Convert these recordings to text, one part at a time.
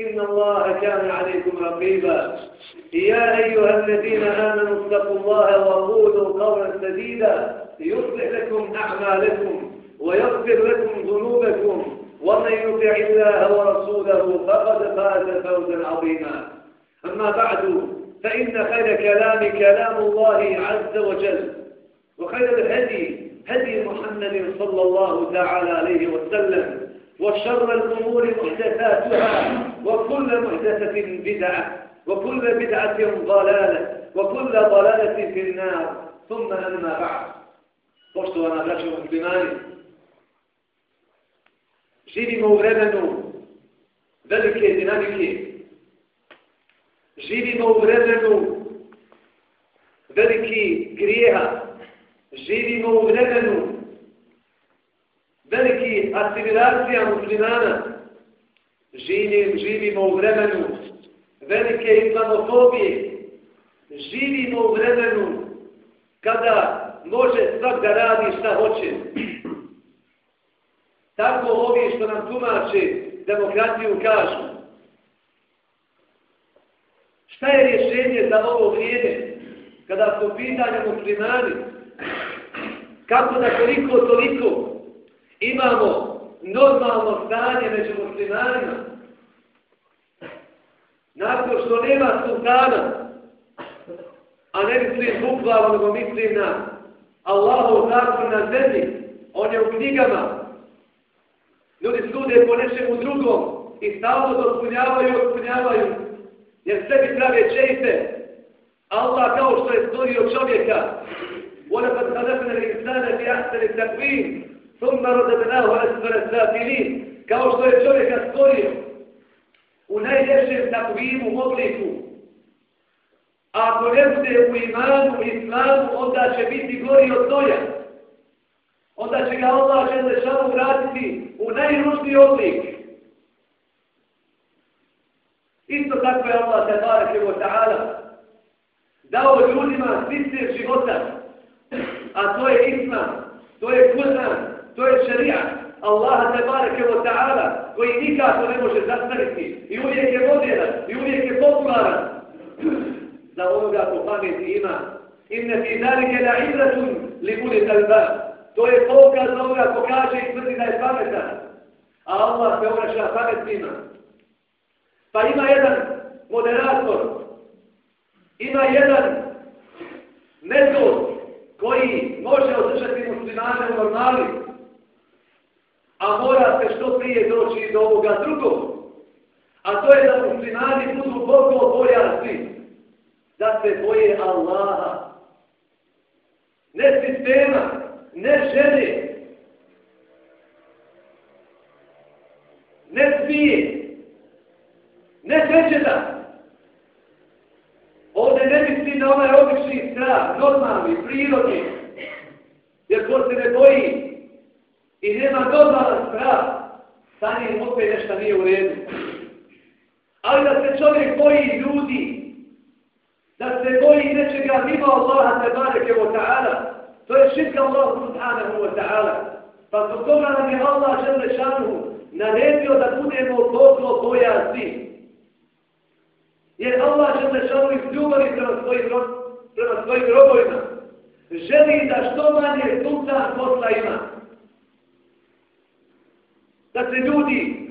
إن الله كان عليكم رقيبا. يا أيها الذين آمنوا اتقوا الله وقولوا قولا سديدا. يصلح لكم أعمالكم ويغفر لكم ذنوبكم. ومن يطع الله ورسوله فقد فاز فوزا عظيما. أما بعد فإن خير كلام كلام الله عز وجل وخير الهدي هدي محمد صلى الله تعالى عليه وسلم. وشر الأمور محدثاتها وكل محدثة بدعة وكل بدعة ضلالة وكل ضلالة في النار ثم أما بعد Poštovana braćo muslimani, živimo u vremenu velike dinamike, živimo u vremenu veliki grijeha, živimo u vremenu veliki asimilacija muslimana, živim, živimo u vremenu velike islamofobije, živimo u vremenu kada može svak da radi šta hoće. Tako ovi što nam tumače demokratiju kažu. Šta je rješenje za ovo vrijeme kada su pitanje muslimani? Kako da koliko toliko imamo normalno stanje među muslimanima, nakon što nema sultana, a ne mislim bukvalno, nego mislim na Allahu zakon na zemlji, on je u knjigama, ljudi sude po nečemu drugom i stavno dospunjavaju i otpunjavaju, jer sebi prave čejte, Allah kao što je stvorio čovjeka, وَلَقَدْ خَلَقْنَا الْإِنسَانَ فِي أَحْسَنِ تَقْوِيمٍ Thumma radadnahu asfara safilin, kao što je čovjeka stvorio u najljepšem takvimu obliku. A ako ne bude u imanu, islamu, onda će biti gori od noja. Onda će ga Allah Želešanu vratiti u najružniji oblik. Isto tako je Allah te barak ta'ala dao ljudima svice života, a to je islam, to je Kur'an, To je šarijat. Allaha te bareke wa ta'ala koji nikako ne može zastaviti i uvijek je moderan i uvijek je popularan za onoga ko pameti ima. Inne fi zalike la ibratun li budi talba. To je pokaz onoga ko kaže i tvrdi da je pametan. A Allah se obraća pametnima. Pa ima jedan moderator, ima jedan metod koji može održati muslimane u normali, a mora se što prije doći do ovoga drugog. A to je da muslimani budu Bogo bojasni, da se boje Allaha. Ne sistema, ne žene, ne smije, ne svećeta. Ovdje ne misli na onaj obični strah, normalni, prirodni, jer ko se ne boji, i nema normalan strah, sa njim opet nešto nije u redu. Ali da se čovjek boji ljudi, da se boji nečega mimo Allaha te bareke wa ta'ala, to je širka Allah subhanahu wa ta'ala. Pa zbog toga nam je Allah žele šanu naredio da budemo toliko bojazni. Jer Allah žele šanu iz ljubavi prema svojim, prema svojim robojima. Želi da što manje sultan posla ima da se ljudi,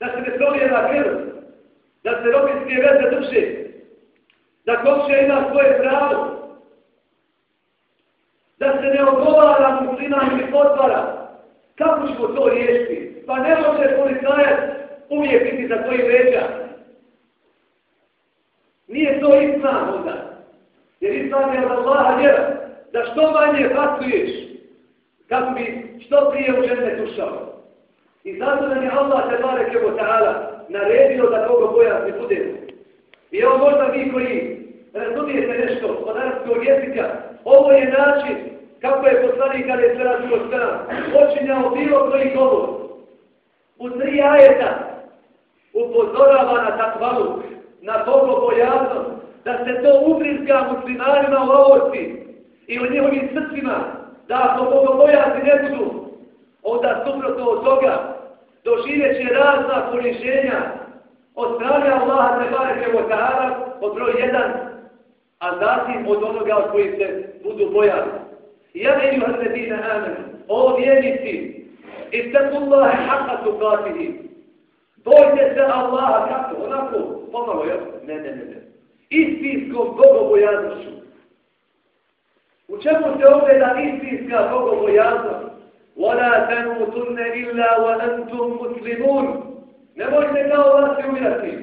da se ne promijena krv, da se robinske veze drže, da komšija ima svoje pravo. Da se ne odgovara musliman ili potvara. Kako ćemo to riješiti? Pa ne može policajac uvijek biti za koji veća. Nije to islam onda. Jer islam je od Allaha vjera. Da što manje fatuješ, kako bi što prije u žene tušao. I zato nam je Allah te barek evo ta'ala naredio da koga boja se budemo. I evo možda vi koji razumijete nešto od arabskog jezika, ovo je način kako je poslanik kada je se razio stran, počinjao bilo koji govor. U tri ajeta upozorava na takvalu, na bogobojaznost, da se to ubrizga muslimanima u ovosti i u njihovim srcima, da ako bogobojazi ne budu, onda suprotno od toga doživjet će razna poniženja od strane Allaha te bareke ta'ala od broj jedan, a zatim od onoga od koji se budu bojali. Ja ne ju hrledine amen, o vjernici, i tako haqqa su katihi. Bojte se Allaha kako, onako, pomalo, jel? Ne, ne, ne, ne. Istinskom bogobojaznošću. U čemu se ogleda da istinska bogobojaznost? ولا تموتن إلا وأنتم مسلمون Nemojte kao vlasti umirati.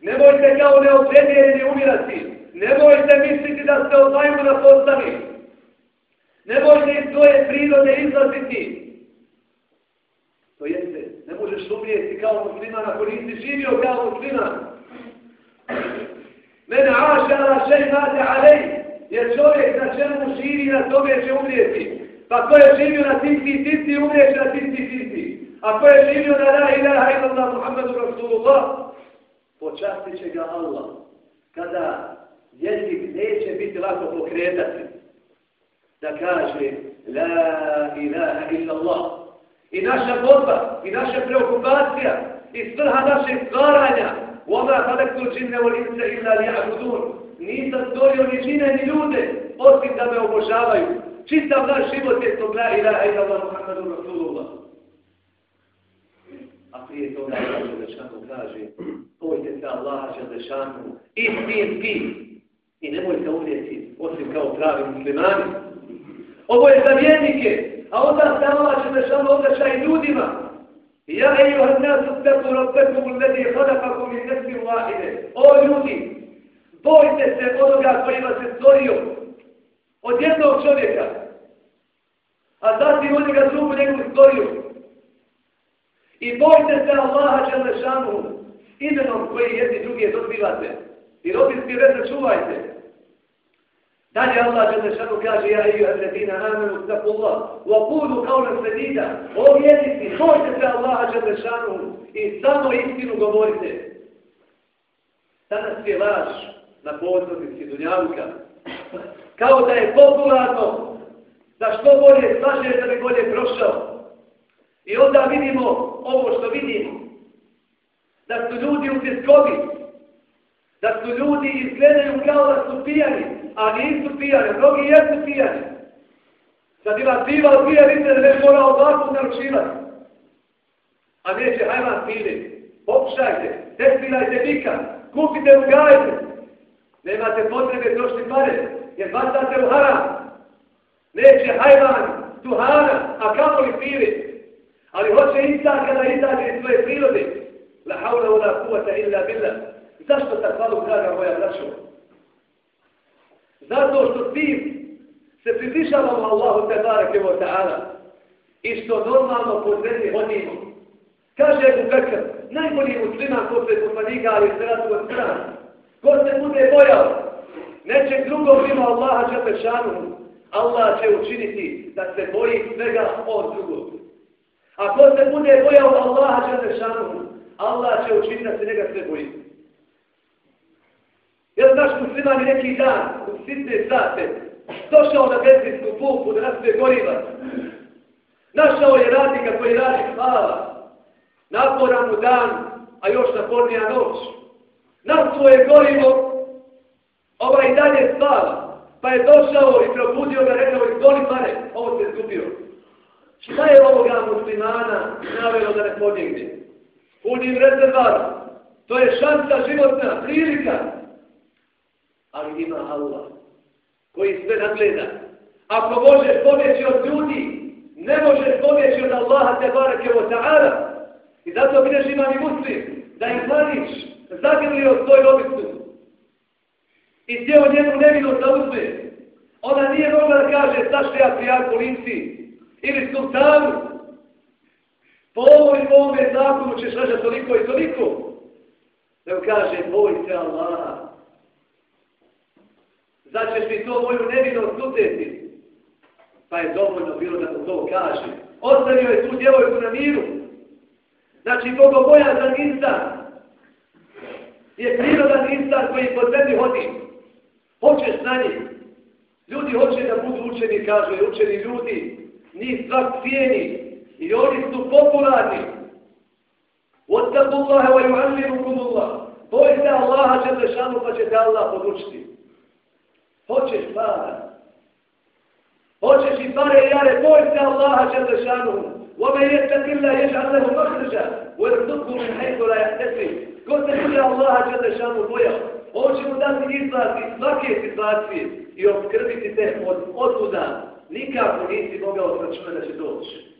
Nemojte kao neopredjeni umirati. Nemojte misliti da ste od majmuna postani. Nemojte iz svoje prirode izlaziti. To jeste, ne možeš umrijeti kao musliman ako nisi živio kao musliman. Mene ašara šej mate alej, jer čovjek na čemu živi na tome će umrijeti. Pa ko je živio na tim ti tisti, umrijeće na tim ti tisti. A ko je živio na la ilaha illallah Muhammedu Rasulullah, počastit će ga Allah. Kada jezik neće biti lako pokretati, da kaže la ilaha illallah. I naša borba, i naša preokupacija, i svrha našeg stvaranja, وَمَا خَلَقْتُ الْجِنَّ وَالْإِنْسَ إِلَّا لِيَعْبُدُونَ Nisam stvorio ni džine ni ljude, osim da me obožavaju. Čitav naš život je to la ilaha ila Allah Muhammadu Rasulullah. A prije toga Allah Želešanu kaže, pojte se Allah Želešanu istinski i nemojte umjeti osim kao pravi muslimani. Ovo je za vjernike, a onda se Allah Želešanu obraća i ljudima. Ja ejuha nasu stepu rabbekum uledi hadafakum i nesmi uvahide. O ljudi, bojte se onoga koji vas je stvorio od jednog čovjeka, a zatim oni ga zubu njegovu stoju. I bojte se Allaha Đelešanu imenom koji jedni drugi dozbivate. I robinski veze čuvajte. Dalje Allah Đelešanu kaže Ja eju adredina amenu staku Allah wa kudu kao na sredida o vjednici, bojte se Allaha Đelešanu i samo istinu govorite. Danas je laž na pozornici Dunjavuka kao da je popularno da što bolje slaže da bi bolje prošao. I onda vidimo ovo što vidimo. Da su ljudi u pjeskovi. Da su ljudi izgledaju kao da su pijani, a nisu pijani. Mnogi jesu pijani. Sad ima piva u pija, vidite da ne mora ovako naručivati. A neće hajman pili. Pokušajte, testirajte bika, kupite u gajbu. Nemate potrebe trošiti pare jer bacate u haram. Neće hajvan, tuhana, a kako li piri. Ali hoće insan kada izađe iz svoje prirode. La haula u la kuvata illa billah. Zašto ta hvalu, draga moja braćo? Zato što ti se približavamo Allahu te barake wa ta'ala i što normalno po zemlji hodimo. Kaže Ebu Bekr, najbolji musliman ko se poslanika, ali se od strana. Ko se bude bojao, nečeg drugog ima Allaha Đelešanu, Allah će učiniti da se boji svega od drugog. Ako se bude bojao Allaha Đelešanu, Allah će učiniti da se njega sve boji. Jel znaš musliman je neki dan, u sitne sate, došao na benzinsku pumpu da nas sve goriva. Našao je radnika koji radi hvala. Naporan mu dan, a još napornija noć. Na svoje gorivo ovaj dalje spava, pa je došao i probudio ga, rekao, izvoli pare, ovo se izgubio. Šta je ovoga muslimana navjelo da ne podjegne? Punim rezervar. To je šansa životna, prilika. Ali ima Allah, koji sve nadgleda. Ako može pobjeći od ljudi, ne može pobjeći od Allaha te barake o ta'ala. I zato vidiš imam i muslim, da im zvaniš, zagrlio svoj robicu. I htio njenu nevinost da uzme. Ona nije mogla da kaže zašto ja prijavim policiji ili sultanu. Po ovoj ovome zakonu ćeš reći toliko i toliko. Da kaže, boj se Allaha. Začeš mi to moju nevinost uteti. Pa je dovoljno bilo da mu to kaže. Ostavio je tu djevojku na miru. Znači, kogo boja za insan je prirodan insan koji po zemlji hodi. Hoćeš na njih. Ljudi hoće da budu učeni, kaže, učeni ljudi. Njih svak cijeni. I oni su popularni. وَاتَّقُوا اللَّهَ وَيُعَلِّمُكُمُ اللَّهُ Boj se Allaha će te šanu pa će te Allah podučiti. Hoćeš para. Hoćeš i pare i jare, boj se Allaha će te šanu. وَمَنْ يَتَّقِ اللَّهَ يَجْعَلْ لَهُ مَخْرِجًا وَيَرْزُقْهُ مِنْ حَيْثُ لَا يَحْتَسِبُ Ko se bude Allaha će te šanu bojao? Ovo će mu dati izlaz iz svake situacije i obskrbiti te od otuda. Nikako nisi mogao sračuna da će doći.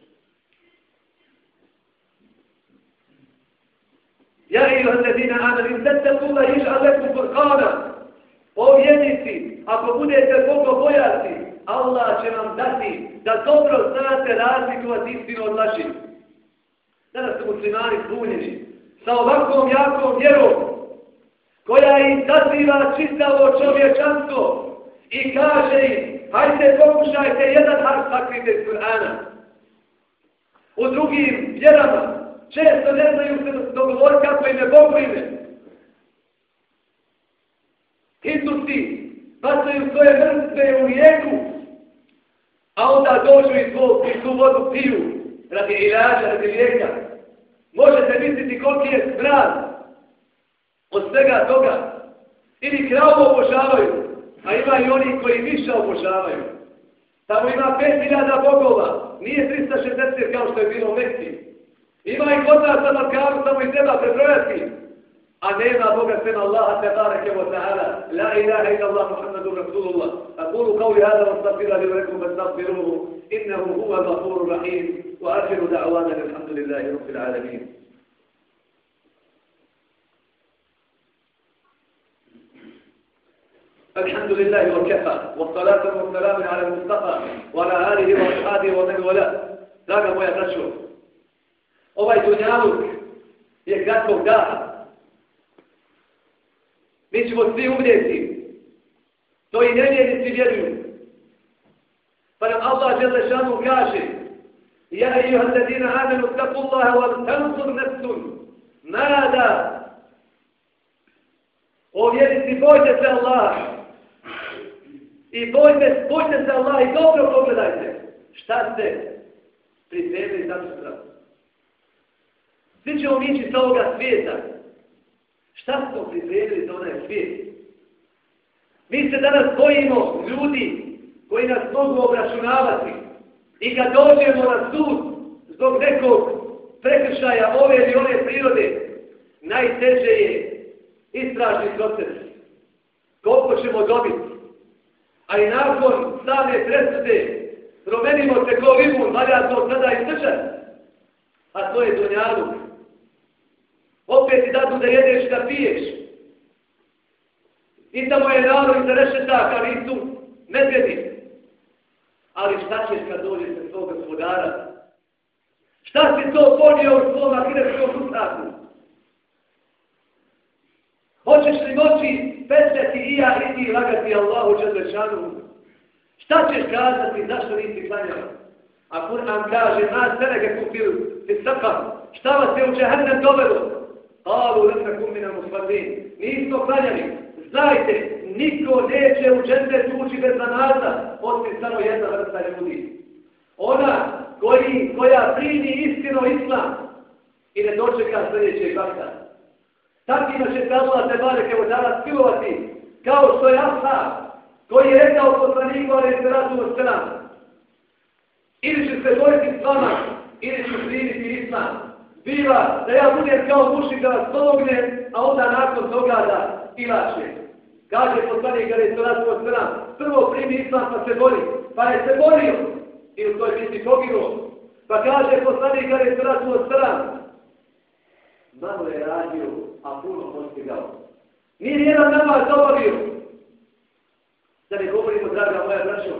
Ja i od ledina amen, im kula iš aleku furkana. O vjednici, ako budete Boga bojati, Allah će vam dati da dobro znate razlikovati istinu od laži. Danas su muslimani zbunjeni sa ovakvom jakom vjerom koja im zaziva čitavo čovječanstvo i kaže im, hajde pokušajte jedan harf sakrite iz Kur'ana. U drugim vjerama često ne znaju se dogovor kako ime Bogu ime. Hindusi bacaju svoje mrtve u rijeku, a onda dođu i tu, i tu vodu piju radi ilađa, radi lijeka. Možete misliti koliki je smrad od svega toga. Ili kravu obožavaju, a ima i oni koji više obožavaju. Tamo ima 5000 bogova, nije 360 kao što je bilo u Mekti. Ima i kod nas na Balkanu, samo i treba prebrojati. A nema Boga sem Allaha te bareke wa ta'ala. La ilaha illa Allah Muhammadu Rasulullah. Akulu qavli hada wa stafira li rekum wa stafiruhu. Innehu huva gafuru rahim. Wa ahiru da'wana alhamdulillahi rabbil alamin. الحمد لله وكفى والصلاة والسلام على المصطفى وعلى آله وأصحابه ومن والاه. ذاك مويا تشوف Ovaj dunjaluk je kratkog daha. Mi ćemo svi umrijeti. To i nevjernici vjeruju. Pa nam Allah žele šanu kaže Ja i juha ladina amenu taku Allahe wa tanzur nefsun nada O vjernici bojte se Allah I bojte, bojte se Allah i dobro pogledajte šta ste pripremili za sutra. Svi ćemo ići sa ovoga svijeta. Šta smo pripremili za onaj svijet? Mi se danas bojimo ljudi koji nas mogu obračunavati i kad dođemo na sud zbog nekog prekršaja ove ili one prirode, najteže je istražni proces. Koliko ćemo dobiti? A i nakon same presude promenimo se ko vimun, valja to sada izdržati. A to je donjaluk. opet ti dadu da jedeš da piješ. I tamo je narod za rešetak, ali i tu medvedi. Ali šta ćeš kad dođeš sa svog gospodara? Šta si to ponio u svom akireskom ustaku? Hoćeš li moći petljati i ja i ti lagati Allahu Čadrešanu? Šta ćeš kazati, zašto nisi klanjala? A Kur'an kaže, nas sene ga kupili, ti srpa, šta vas je u Čehennem dovelo? Alu lesa kumina musfadin. Nismo klanjali. Znajte, niko neće u džende tući bez namaza, osim samo jedna vrsta ljudi. Ona koji, koja primi istino islam i ne dočeka sljedećeg vakta. Takvima će se Allah te bareke od danas silovati, kao što je Asa, koji je rekao poslaniku, ali se razumu stran. Ili će se bojiti s vama, ili ću primiti islam biva da ja budem kao mušik da vas pomogne, a onda nakon toga da ilače. Kaže poslanik ali je to razgovor s prvo primi islam pa se boli. pa je se borio i to je biti poginuo. Pa kaže poslanik ali je stratuo stran, malo je radio, a puno postigao. Nije jedan namaz obavio. Da ne govorimo, draga moja braćo,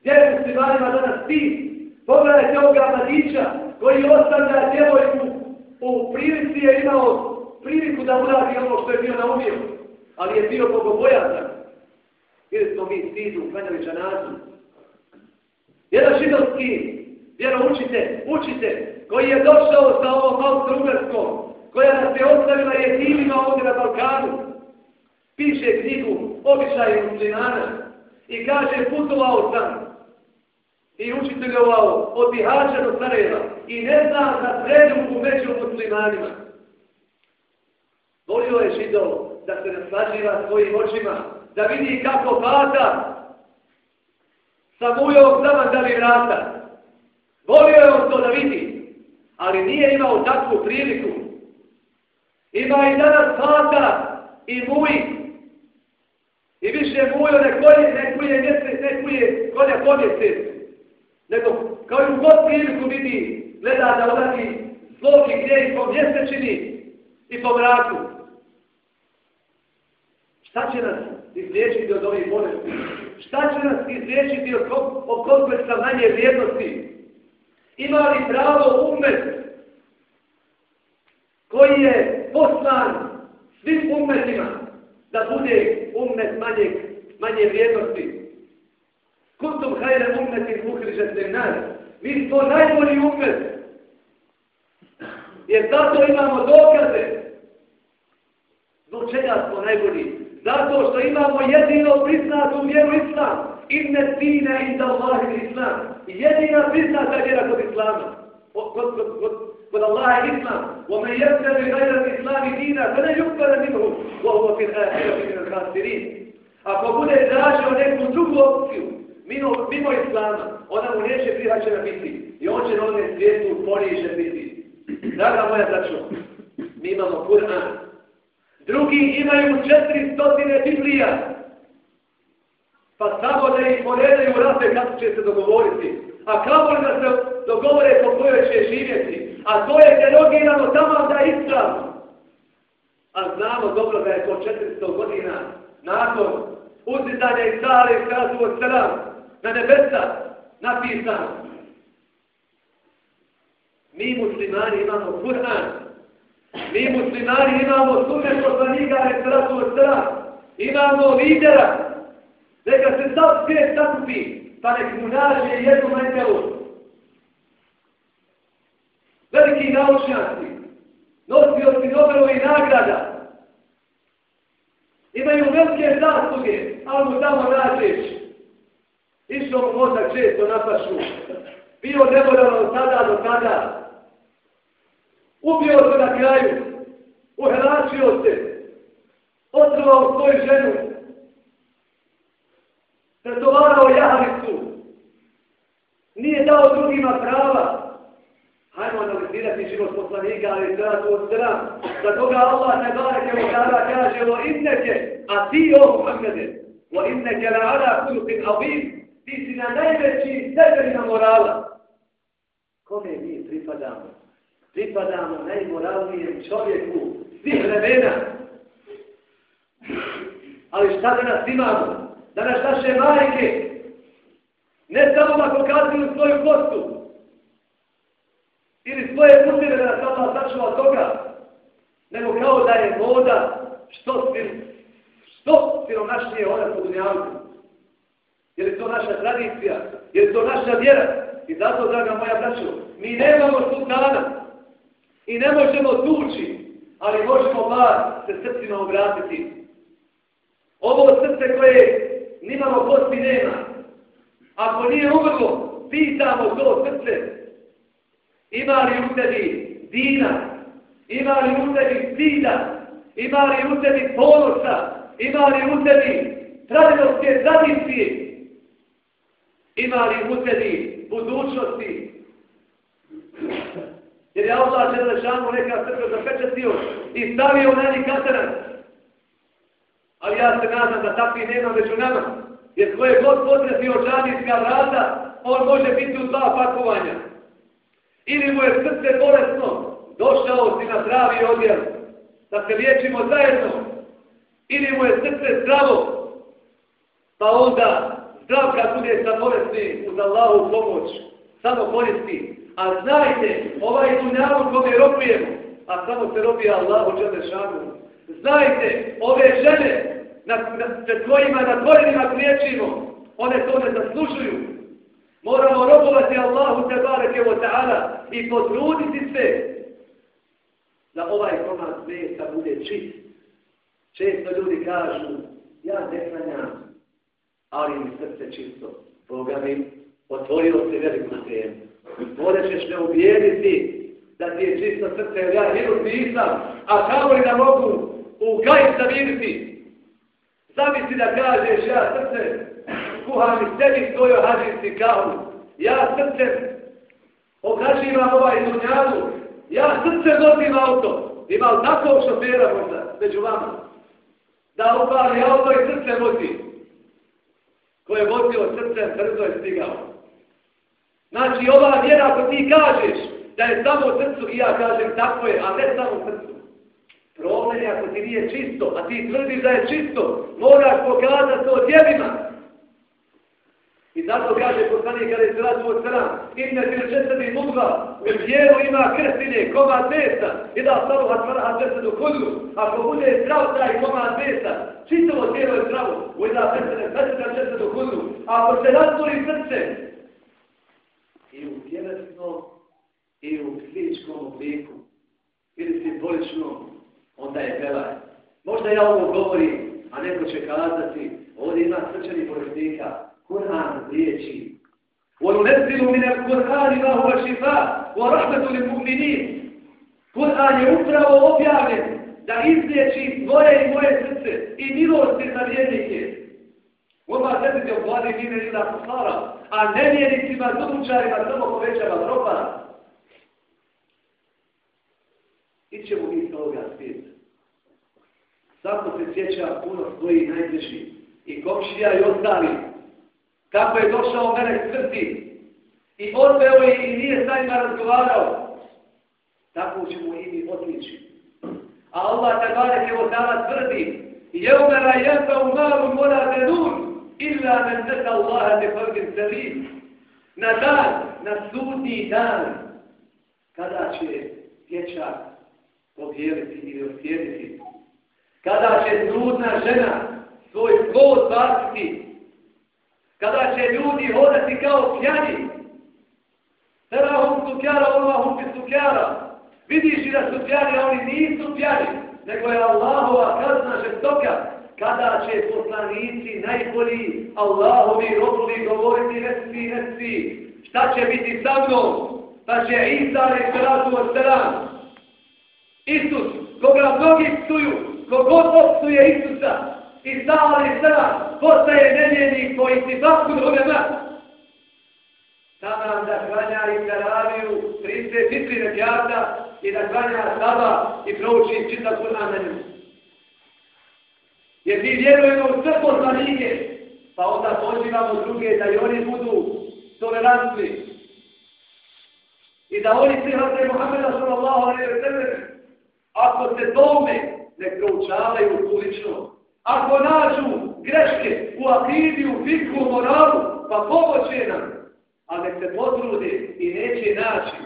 gdje je muslimanima danas ti? Pogledajte ovoga mladića koji ostavlja djevojku u prilici je imao priliku da uradi ono što je bio naumio, ali je bio bogobojazan. Ili smo mi stidu, klanjali džanazu. Jedan židovski vjeroučite, učite, koji je došao sa ovom austro-ugarskom, koja nas je ostavila jedinima ovdje na Balkanu, piše knjigu Običaje muslimana i kaže putovao sam i učiteljovao od Bihaća do Sarajeva i ne znam za sredu među muslimanima. Volio je židov da se naslađiva svojim očima, da vidi kako fata sa mujom zamandali vrata. Volio je on to da vidi, ali nije imao takvu priliku. Ima i danas fata i muji. I više mujo ne kolje, ne kuje mjesec, ne kuje kolja po mjesec. Nego kao i u god priliku vidi, gleda da uradi sloki gdje i po mjesečini i po mraku. Šta će nas izliječiti od ovih bolesti? Šta će nas izliječiti od, od kompleksa manje vrijednosti? Ima li pravo umet koji je poslan svim umetima da bude umet manje, manje vrijednosti? Kuntum hajre umetin uhrižet li nas. Mi smo najbolji umet. Jer zato imamo dokaze. Zbog čega smo najbolji? Zato što imamo jedino priznatu vjeru islam. Inne tine inda Allahi islam. Jedina priznata vjera kod islama. Kod, kod, kod, kod Allaha je islam. Wa me jebne bi gajra islami dina. Kada yukbara minhu. Wa huwa fil. Ako bude tražio neku drugu opciju, mimo, mimo islama, ona mu neće prihvaćena biti. I on će na ovom svijetu poniže biti. Draga moja začo, mi imamo Kur'an, Drugi imaju četiri stotine Biblija. Pa samo da ih poredaju rate kako će se dogovoriti. A kako da se dogovore po kojoj će živjeti. A to je derogirano tamo da je. A znamo dobro da je po 400 godina nakon uzitanja i sale i skazu od na nebesa napisano. Mi muslimani imamo Kur'an Mi muslimani imamo sunet poslanika Resratu Osra. Imamo lidera. Neka se sav svijet sakupi, pa nek mu nađe jednu menjelu. Veliki naučnjaci, nosioci Nobelovi nagrada, imaju velike zasluge, ali mu tamo nađeš. Išao mu mozak često na pašu. Bio nemoralno od tada do tada. Ubio se na kraju. Uhelačio se. Otrvao svoju ženu. Pretovarao jahalicu. Nije dao drugima prava. Hajmo analizirati život poslanika, ali sada to sram. Za toga Allah ne bare mu kada kaže o inneke, a ti o Muhammede. O inneke la ala kulutin avim. Ti si na najveći stepenima morala. Kome mi pripadamo? pripadamo najmoralnijem čovjeku svih vremena. Ali šta da nas imamo? Da nas naše majke ne samo da pokazuju svoju kostu ili svoje utire da nas Allah sačuva toga, nego kao da je voda što svir, što siromašnije ona po dunjavku. Je li to naša tradicija? Je li to naša vjera? I zato, draga moja braćo, mi nemamo sultana, I ne možemo tući, ali možemo bar se srcima obratiti. Ovo srce koje nimamo kosti nema, ako nije umrlo, pitamo to srce. Ima li u tebi dina? Ima li u tebi zida? Ima li u tebi ponosa? Ima li u tebi tradinovske tradicije? Ima li u tebi budućnosti? Jer je Allah će da neka srca zapečatio i stavio na njih katanac. Ali ja se nadam da takvi nema među nama. Jer koje god potrebio džanijska vrata, on može biti u dva pakovanja. Ili mu je srce bolesno, došao si na zdravi odjel, da se liječimo zajedno. Ili mu je srce zdravo, pa onda zdrav kad bude sa bolesni uz Allahu pomoć, samo koristi. A znajte, ovaj dunjavu kome robujemo, a samo se robi Allahu Đelešanu. Znajte, ove žene, na, na, pred kojima na dvojenima kriječimo, one to ne zaslužuju. Moramo robovati Allahu Tebareke wa ta'ala i potruditi se da ovaj komad mesa bude čist. Često ljudi kažu, ja ne klanjam, ali mi srce čisto. Boga mi otvorio se veliku temu. Možda ćeš me ubijediti da ti je čisto srce, jer ja hirut nisam, a kako li da mogu u gaj zaviriti? Zamisli da kažeš, ja srce, kuham i sebi svojoj hađinski kahu. Ja srcem okaživam ovaj dunjadu. Ja srcem nosim auto. Ima li takvog šofera možda, među vama? Da upali auto i srcem vozi. Ko je vozio srcem, brzo je stigao. Znači, ova vjera, ako ti kažeš da je samo srcu, i ja kažem tako je, a ne samo srcu. Problem je ako ti nije čisto, a ti tvrdiš da je čisto, moraš pokazati to djelima. I zato kaže poslanik kada je sratu od sram, inne fil čestani mudva, u vjeru ima krstine, komad mesa, i da stavu hatvara čestanu kudu, ako bude zdrav taj komad mesa, čitavo tijelo je zdravo, u da čestane, čestane čestanu kudu, ako se nastori srce, i u tjelesnom, i u psičkom obliku, ili simboličnom, onda je belaj. Možda ja ovo govorim, a neko će kazati, ovdje ima srčani bolest. وننزل من القرآن ما هو شفاء ورحمة للمؤمنين قرآن يُفرى وغفر da izliječi tvoje i moje srce i milosti za vjernike. Oma sredite u vladi vine i da poslara, a nevjernicima, zutučarima, samo povećava dropa. Ićemo mi iz toga svijet. Sako se sjeća puno svojih najbližih i komšija i ostalih. Kako je došao mene smrti i odveo je i nije sa njima razgovarao. Tako ćemo i mi otići. A Allah te barek ke o tvrdi Jevme la jefa u malu mora denun illa men neta Allaha te fargin selim. Na dan, na sudni dan, kada će dječak pobjeliti ili osjediti, kada će trudna žena svoj plod baciti, kada će ljudi hodati kao pjani, Terahum sukjara, Allah bi sukjara. Vidiš i da su pjani, a oni nisu pjani, nego je Allahova kazna žestoka, kada će poslanici najbolji Allahovi robili govoriti reci, reci, šta će biti sa mnom, pa će Isa i Salatu od Isus, koga mnogi psuju, kogod opsuje Isusa, i stali sada, postaje nevjenik po istibaku drugema. Sada da klanja i karaviju, 34 rekiata, i da klanja saba i prouči čitav Kur'an na njemu. Jer mi vjerujemo u sve poslanike, pa onda pozivamo druge da i oni budu tolerantni. I da oni prihvate Muhammeda sallallahu alaihi wa sallam, ako se tome ne proučavaju ulično, ako nađu greške u akidi, u fiku, u moralu, pa pomoće nam, a nek se potrude i neće naći.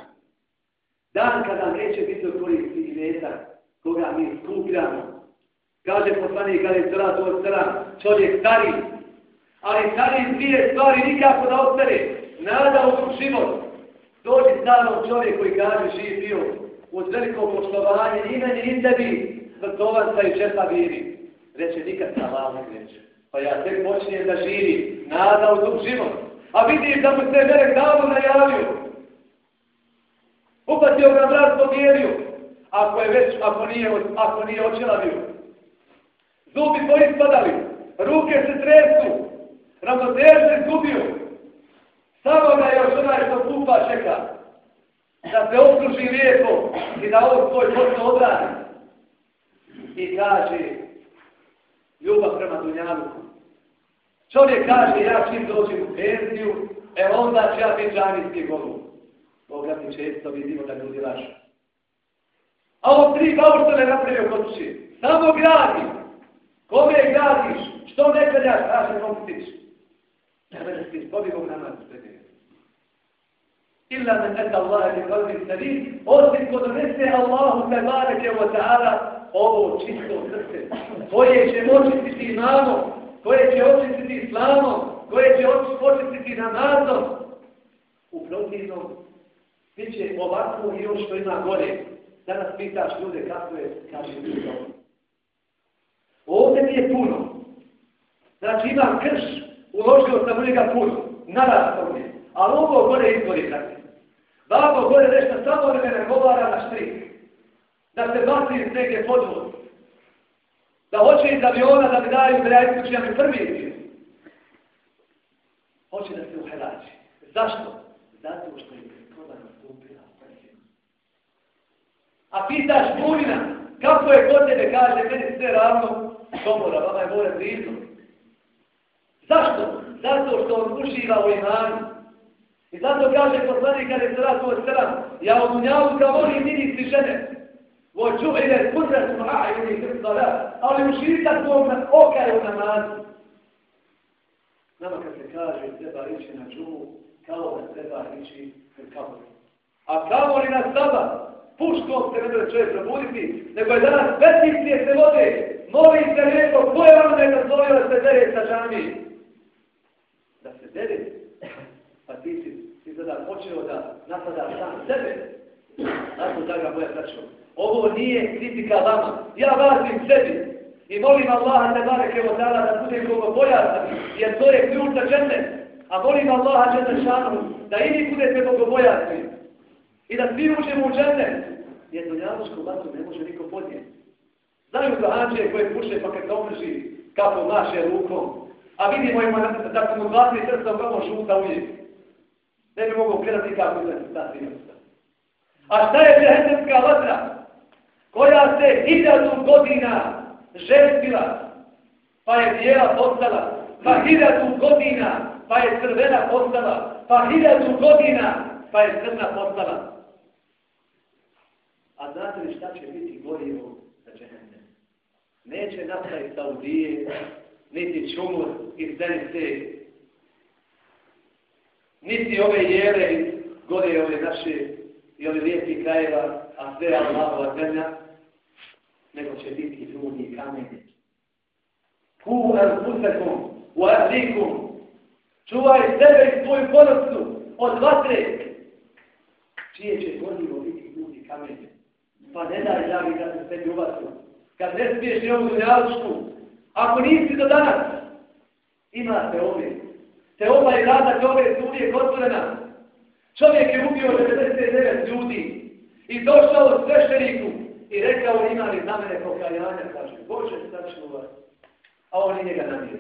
Dan kada neće biti koristi i metak, koga mi skupljamo, Kaže poslanik je Salatu od Salam, čovjek stari, ali stari dvije stvari nikako da ostane. Nada u život. Dođi starom čovjek koji kaže živ bio uz veliko poštovanje i meni i tebi vrtovaca i čepa viri. Reče, nikad sa vama neće. Pa ja tek počinjem da živi. Nada u tom život. A vidim da mu se Melek davno najavio. Upatio ga brat pobjelio. Ako je već, ako nije, ako nije očela bio. Zubi tvoji spadali, ruke se tresu, ravnotežno izgubio. Samo da još onaj što kupa čeka, da se okruži lijepo i da ovo svoj posao odradi. I kaže, ljubav prema Dunjaluku. Čovjek kaže, ja čim dođem u penziju, e onda će ja biti džanijski golu. Boga mi često vidimo da ljudi lažu. A ovo tri bauštele napravio kod kuće. Samo gradi. Kome gradiš? Što ne gledaš? Kaže, kom tiš? Ne mene stiš, pobjegom namaz pred njim. Illa men eta Allah ili kalbi sadim, osim kod donese Allahu te bareke wa ta'ala ovo čisto srce, koje će očistiti imamo, koje će očistiti islamom, koje će očistiti namazom. U protivnom, bit će ovako i još što ima gore. Danas pitaš ljude kako je, kaže ljudi Ovdje mi je puno. Znači imam krš, uložio sam u njega puno, narastao mi. Ali ovo gore izgori znači. Babo gore nešto samo da me govara na štrik. Da se baci iz neke podvod. Da hoće iz aviona da mi daju da čija mi prvi izgir. Hoće da se uhelači. Zašto? Zato što je prikoda nastupila. A pitaš Bunina, kako je kod tebe, kaže, meni sve ravno, komora, vama je more blizu. Zašto? Zato što on uživa u imanu. I zato kaže poslanik kada je sara svoj sara, ja od unjavu kao oni ministri žene. Voj čuva ide kudra su ma'a ili ali u širka oka u namazu. Nama kad se kaže treba ići na džumu, kao da treba ići pred kabor. A kabor i na saba, puškom se ne bude čovjek probuditi, nego je danas peticije se vode, moli se neko, ko je vam neka zove da se dere sa džami? Da se dere? Pa ti si, ti sada počeo da napada sam sebe. Tako da ga boja sačuo. Ovo nije kritika vama. Ja vazim sebi. I molim Allaha te bareke od tala da budem koga bojazan, jer to je ključ za džene. A molim Allaha džene šanu da i vi budete koga. I da svi uđemo u džene. Jer dunjavušku vatru ne može niko podnijeti. Znaju za anđe koje puše pa kad omrži kako naše rukom. A vidimo ima da su mu zlatni srca u kako šuta uvijek. Ne bi mogo gledati kako je ta svijetska. A šta je džehennemska vatra? Koja se hiljadu godina žestila, pa je bijela postala, pa hiljadu godina, pa je crvena postala, pa hiljadu godina, pa je crna postala. A znate li šta će biti gorivo za džehennem? Neće nastaviti Saudije, niti čumur iz Zenice, niti ove jere iz gore ove naše i ove lijepi krajeva, a sve Allahova zemlja, nego će biti drugi kamen. Ku anfusakum wa ahlikum. Čuvaj sebe i svoju porodcu od vatre. Čije će gorivo biti drugi kamen. Pa ne daj javi da se sebi uvatru. Kad ne smiješ ni ovu dunjalučku, ako nisi do danas, imate ovdje. Te ova i rada te ove su uvijek otvorena. Čovjek je ubio 99 ljudi i došao u i rekao ima li za mene pokajanja, kaže, Bože, sačuvaj. A on njega namije.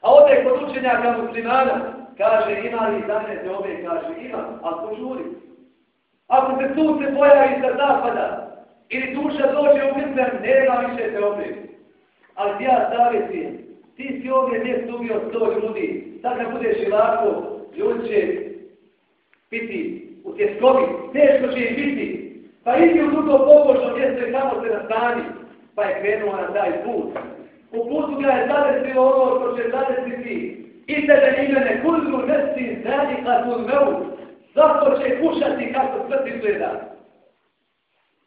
A ovdje kod učenjaka muslimana, kaže, ima li za mene te ove, kaže, ima, a požuri. Ako se sunce pojavi sa zapada, ili duša dođe u mislim, nema više te ove. Ali ja zavjetim, ti si ovdje mjesto ubio sto ljudi, sad kad budeš i lako, ljudi će biti u tjeskovi, teško će i biti, Pa idi u drugo pobožno mjesto i tamo se nastani. Pa je krenuo na taj put. U putu ga je zadesilo ono što će zadesiti. I tebe imene kulgu nesti zadi kad mu meu. Zato će kušati kako smrt izgleda.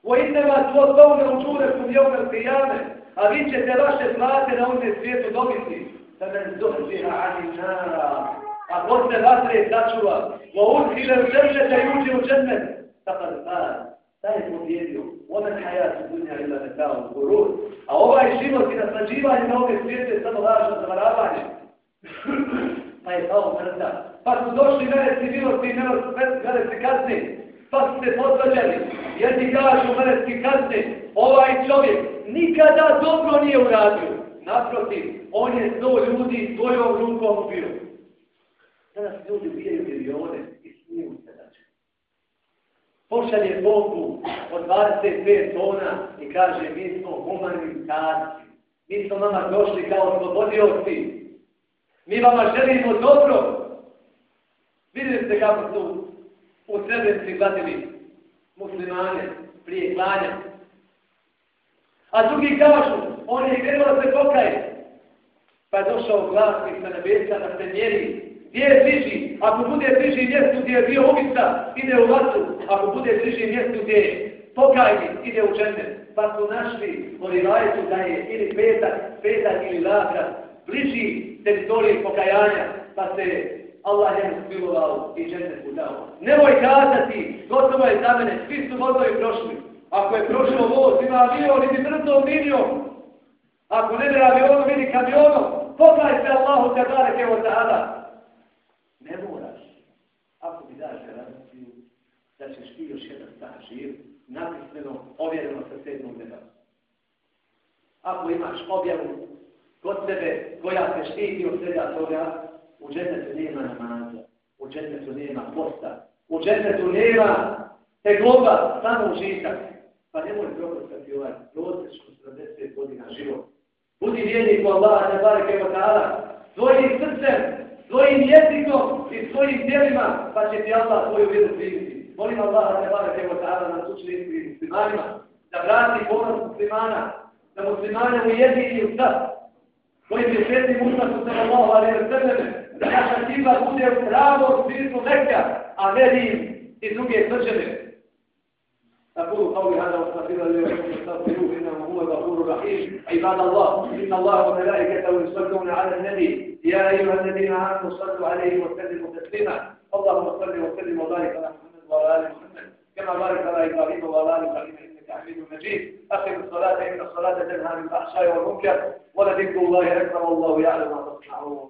O inema svo dovne u čure su jovne prijame. A vi ćete vaše zlate na ovdje svijetu dobiti. Da ne dođe na ani nara. A ko se vatre sačuva. O udhile u zemljete i uđe u džennet. Tako da Taj je pobjedio. Omen hajat u dunja ila metao gurur. A ovaj život i naslađivanje na ove svijete samo lažno zavaravanje. pa je pao mrda. Pa su došli mereci milosti i mereci kazni. Pa su se posvađali. Jedni kažu mereci kazni. Ovaj čovjek nikada dobro nije uradio. Naprotiv, on je sto ljudi svojom rukom ubio. Danas ljudi ubijaju milione pošalje Bogu od 25 tona i kaže mi smo humanitarci. Mi smo nama došli kao slobodioci. Mi vama želimo dobro. Vidite ste kako su u sredenci gledili muslimane prije klanja. A drugi kažu, on je krenuo da se pokaje. Pa je došao glasnik sa nebesa da se mjeri. Gdje je bliži? Ako bude bliži mjestu gdje je bio ubica, ide u vatru. Ako bude bliži mjestu gdje je pokajni, ide u džene. Pa su našli u rivajetu da je ili petak, petak ili lakrat, bliži teritoriji pokajanja, pa se Allah je smilovao i džene mu dao. Nemoj kazati, gotovo je za mene, svi su vodovi prošli. Ako je prošlo voz, ima avion, ili brzo avion. Ako ne ne avionom, vidi kamionom. Pokaj se Allahu te bareke od ta'ala. Ako bi daš garanciju da ćeš ti još jedan stan živ, napismeno, ovjereno sa sedmom neba. Ako imaš objavu kod sebe koja te štiti od svega toga, u džennetu nema namaza, u džennetu nema posta, u džennetu nema tegloba, samo užitak. Pa nemoj propustati ovaj prosječku 70 godina život. Budi vjernik u Allah, te bare ve taala, svojim srcem, svojim jezikom i svojim djelima, pa će ti Allah svoju vjeru primiti. Molim da te bareke ve taala na učini muslimanima, da vrati ponos muslimana, da muslimane ujedini u sad, koji će sveti Mustafa sallallahu alejhi ve sellem, da naša kibla bude u pravom smislu Mekka, a ne i druge tvrđene. أقول قولي هذا واستغفر لي ولكم استغفروه إنه هو الغفور الرحيم. عباد الله إن الله وملائكته يصلون على النبي. يا أيها الذين آمنوا صلوا عليه وسلموا تسليما. اللهم صل وسلم وبارك على محمد وعلى آل محمد. كما بارك على إبراهيم وعلى آل إبراهيم إنك حميد مجيد. أقم الصلاة إن الصلاة تنهى عن الفحشاء والمنكر. ولذكر الله أكبر والله يعلم ما تصنعون.